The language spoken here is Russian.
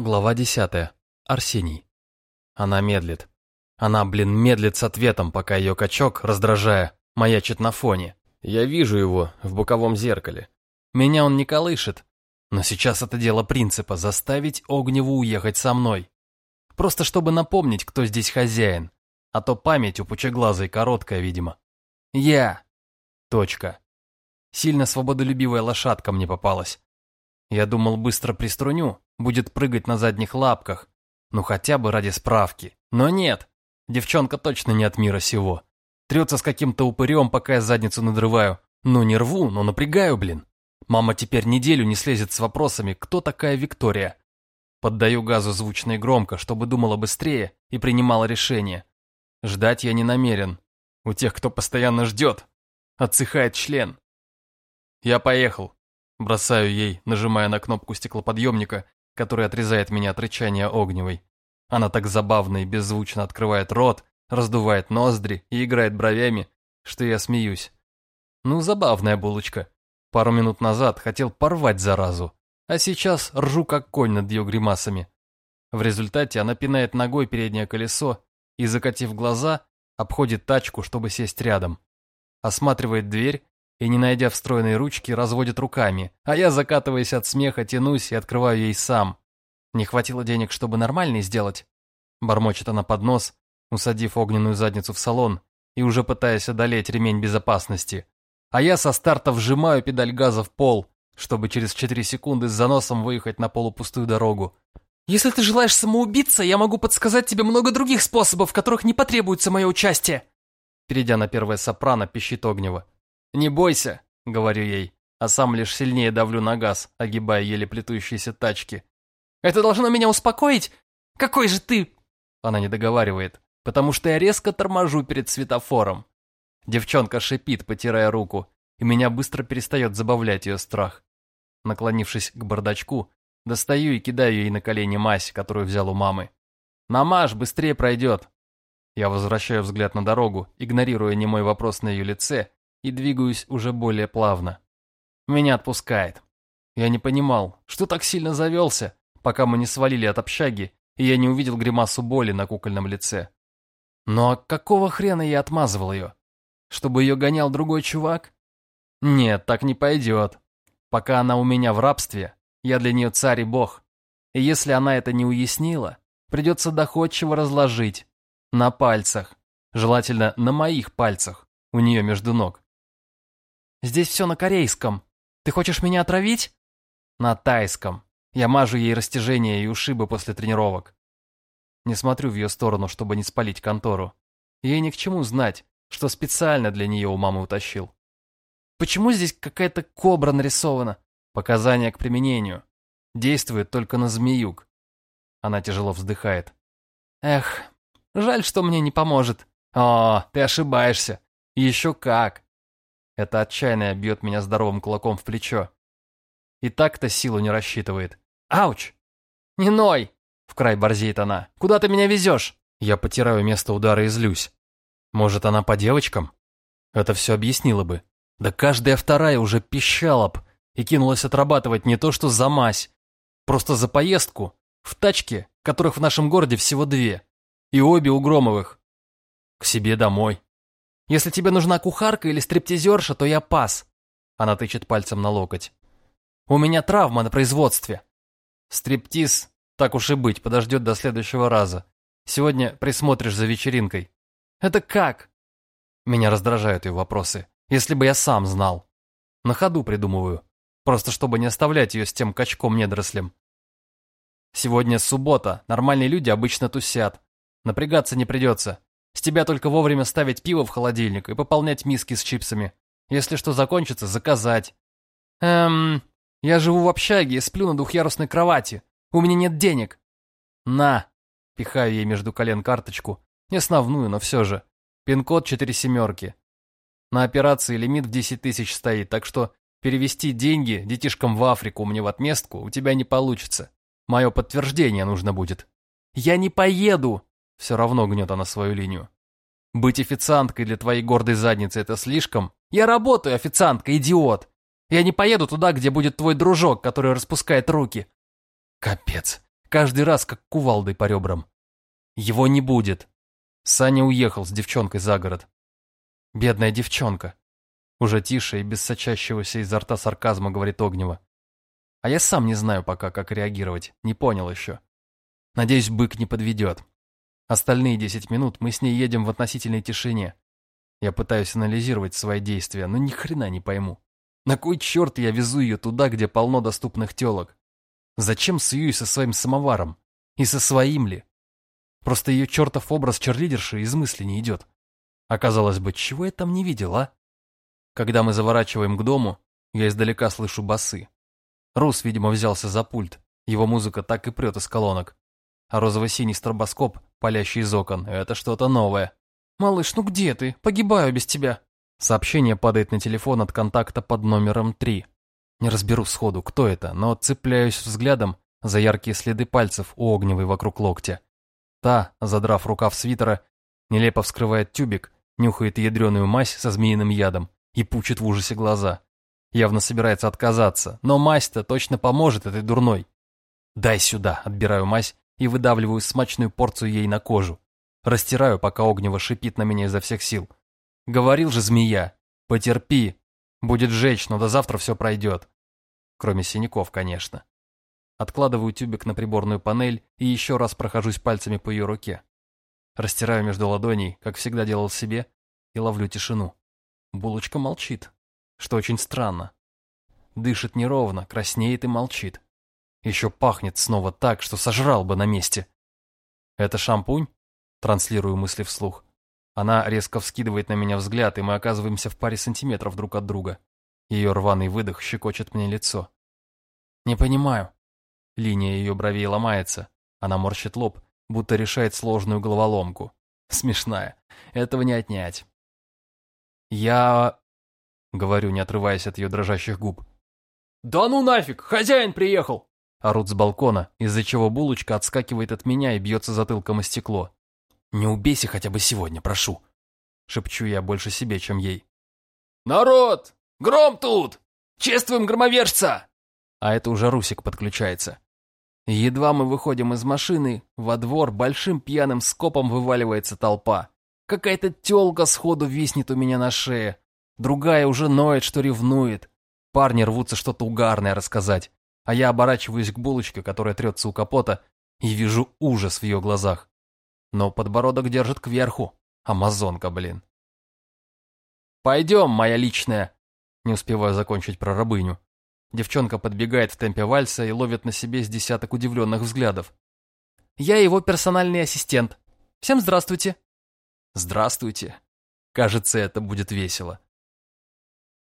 Глава десятая. Арсений. Она медлит. Она, блин, медлит с ответом, пока ее качок, раздражая, маячит на фоне. Я вижу его в боковом зеркале. Меня он не колышет. Но сейчас это дело принципа – заставить Огневу уехать со мной. Просто чтобы напомнить, кто здесь хозяин. А то память у пучеглазой короткая, видимо. Я. Точка. Сильно свободолюбивая лошадка мне попалась. Я думал, быстро приструню, будет прыгать на задних лапках. Ну хотя бы ради справки. Но нет. Девчонка точно не от мира сего. Трется с каким-то упырем, пока я задницу надрываю. Ну не рву, но напрягаю, блин. Мама теперь неделю не слезет с вопросами, кто такая Виктория. Поддаю газу звучно и громко, чтобы думала быстрее и принимала решение. Ждать я не намерен. У тех, кто постоянно ждет, отсыхает член. Я поехал. Бросаю ей, нажимая на кнопку стеклоподъемника, который отрезает меня от рычания огневой. Она так забавно и беззвучно открывает рот, раздувает ноздри и играет бровями, что я смеюсь. Ну, забавная булочка. Пару минут назад хотел порвать заразу, а сейчас ржу как конь над ее гримасами. В результате она пинает ногой переднее колесо и, закатив глаза, обходит тачку, чтобы сесть рядом. Осматривает дверь и, не найдя встроенной ручки, разводит руками, а я, закатываясь от смеха, тянусь и открываю ей сам. Не хватило денег, чтобы нормальный сделать? Бормочет она под нос, усадив огненную задницу в салон и уже пытаясь одолеть ремень безопасности. А я со старта вжимаю педаль газа в пол, чтобы через 4 секунды с заносом выехать на полупустую дорогу. «Если ты желаешь самоубиться, я могу подсказать тебе много других способов, в которых не потребуется мое участие!» Перейдя на первое сопрано, пищит Огнева. «Не бойся», — говорю ей, а сам лишь сильнее давлю на газ, огибая еле плетущиеся тачки. «Это должно меня успокоить? Какой же ты...» Она не договаривает, потому что я резко торможу перед светофором. Девчонка шипит, потирая руку, и меня быстро перестает забавлять ее страх. Наклонившись к бардачку, достаю и кидаю ей на колени мазь, которую взял у мамы. «Намажь, быстрее пройдет!» Я возвращаю взгляд на дорогу, игнорируя немой вопрос на ее лице и двигаюсь уже более плавно. Меня отпускает. Я не понимал, что так сильно завелся, пока мы не свалили от общаги, и я не увидел гримасу боли на кукольном лице. Но какого хрена я отмазывал ее? Чтобы ее гонял другой чувак? Нет, так не пойдет. Пока она у меня в рабстве, я для нее царь и бог. И если она это не уяснила, придется доходчиво разложить. На пальцах. Желательно на моих пальцах, у нее между ног. Здесь все на корейском. Ты хочешь меня отравить? На тайском. Я мажу ей растяжения и ушибы после тренировок. Не смотрю в ее сторону, чтобы не спалить контору. Ей ни к чему знать, что специально для нее у мамы утащил. Почему здесь какая-то кобра нарисована? Показания к применению. Действует только на змеюк. Она тяжело вздыхает. Эх, жаль, что мне не поможет. О, ты ошибаешься. Еще как. Это отчаянное бьет меня здоровым кулаком в плечо. И так-то силу не рассчитывает. Ауч! Не ной! В край борзеет она. Куда ты меня везешь? Я потираю место удара и злюсь. Может, она по девочкам? Это все объяснило бы. Да каждая вторая уже пищала б и кинулась отрабатывать не то что за мазь, просто за поездку в тачке, которых в нашем городе всего две, и обе у Громовых. К себе домой. Если тебе нужна кухарка или стриптизерша, то я пас. Она тычет пальцем на локоть. У меня травма на производстве. Стриптиз, так уж и быть, подождет до следующего раза. Сегодня присмотришь за вечеринкой. Это как? Меня раздражают ее вопросы. Если бы я сам знал. На ходу придумываю. Просто чтобы не оставлять ее с тем качком-недорослем. Сегодня суббота, нормальные люди обычно тусят. Напрягаться не придется. С тебя только вовремя ставить пиво в холодильник и пополнять миски с чипсами. Если что закончится, заказать. Эм, я живу в общаге и сплю на двухъярусной кровати. У меня нет денег. На. Пихаю ей между колен карточку. Не основную, но все же. Пин-код четыре семерки. На операции лимит в 10 тысяч стоит, так что перевести деньги детишкам в Африку мне в отместку у тебя не получится. Мое подтверждение нужно будет. Я не поеду, все равно гнет она свою линию. Быть официанткой для твоей гордой задницы это слишком? Я работаю официанткой, идиот. Я не поеду туда, где будет твой дружок, который распускает руки. Капец. Каждый раз, как кувалдой по ребрам. Его не будет. Саня уехал с девчонкой за город. Бедная девчонка. Уже тише и без сочащегося изо рта сарказма говорит Огнева. А я сам не знаю пока, как реагировать, не понял еще. Надеюсь, бык не подведет. Остальные десять минут мы с ней едем в относительной тишине. Я пытаюсь анализировать свои действия, но ни хрена не пойму. На кой черт я везу ее туда, где полно доступных телок? Зачем суюсь со своим самоваром? И со своим ли? Просто ее чертов образ черлидерши из мысли не идет. Оказалось бы, чего я там не видел, а? Когда мы заворачиваем к дому, я издалека слышу басы. Рус, видимо, взялся за пульт. Его музыка так и прет из колонок. А розово-синий стробоскоп, палящий из окон, это что-то новое. «Малыш, ну где ты? Погибаю без тебя». Сообщение падает на телефон от контакта под номером 3. Не разберу сходу, кто это, но цепляюсь взглядом за яркие следы пальцев у огневой вокруг локтя. Та, задрав рукав свитера, нелепо вскрывает тюбик, нюхает ядреную мазь со змеиным ядом и пучит в ужасе глаза. Явно собирается отказаться, но мазь-то точно поможет этой дурной. «Дай сюда», — отбираю мазь и выдавливаю смачную порцию ей на кожу. Растираю, пока огнево шипит на меня изо всех сил. Говорил же змея, потерпи, будет жечь, но до завтра все пройдет. Кроме синяков, конечно. Откладываю тюбик на приборную панель и еще раз прохожусь пальцами по ее руке. Растираю между ладоней, как всегда делал себе, и ловлю тишину. Булочка молчит, что очень странно. Дышит неровно, краснеет и молчит. Еще пахнет снова так, что сожрал бы на месте. Это шампунь? Транслирую мысли вслух. Она резко вскидывает на меня взгляд, и мы оказываемся в паре сантиметров друг от друга. Ее рваный выдох щекочет мне лицо. Не понимаю. Линия ее бровей ломается. Она морщит лоб, будто решает сложную головоломку. Смешная. Этого не отнять. Я... Говорю, не отрываясь от ее дрожащих губ. «Да ну нафиг! Хозяин приехал!» Орут с балкона, из-за чего булочка отскакивает от меня и бьется затылком о стекло. «Не убейся хотя бы сегодня, прошу!» Шепчу я больше себе, чем ей. «Народ! Гром тут! Чествуем громовержца!» А это уже Русик подключается. Едва мы выходим из машины, во двор большим пьяным скопом вываливается толпа. Какая-то тёлка сходу виснет у меня на шее. Другая уже ноет, что ревнует. Парни рвутся что-то угарное рассказать. А я оборачиваюсь к булочке, которая трется у капота, и вижу ужас в ее глазах. Но подбородок держит кверху. Амазонка, блин. «Пойдем, моя личная!» Не успеваю закончить про рабыню. Девчонка подбегает в темпе вальса и ловит на себе с десяток удивленных взглядов. «Я его персональный ассистент. Всем здравствуйте!» «Здравствуйте!» Кажется, это будет весело.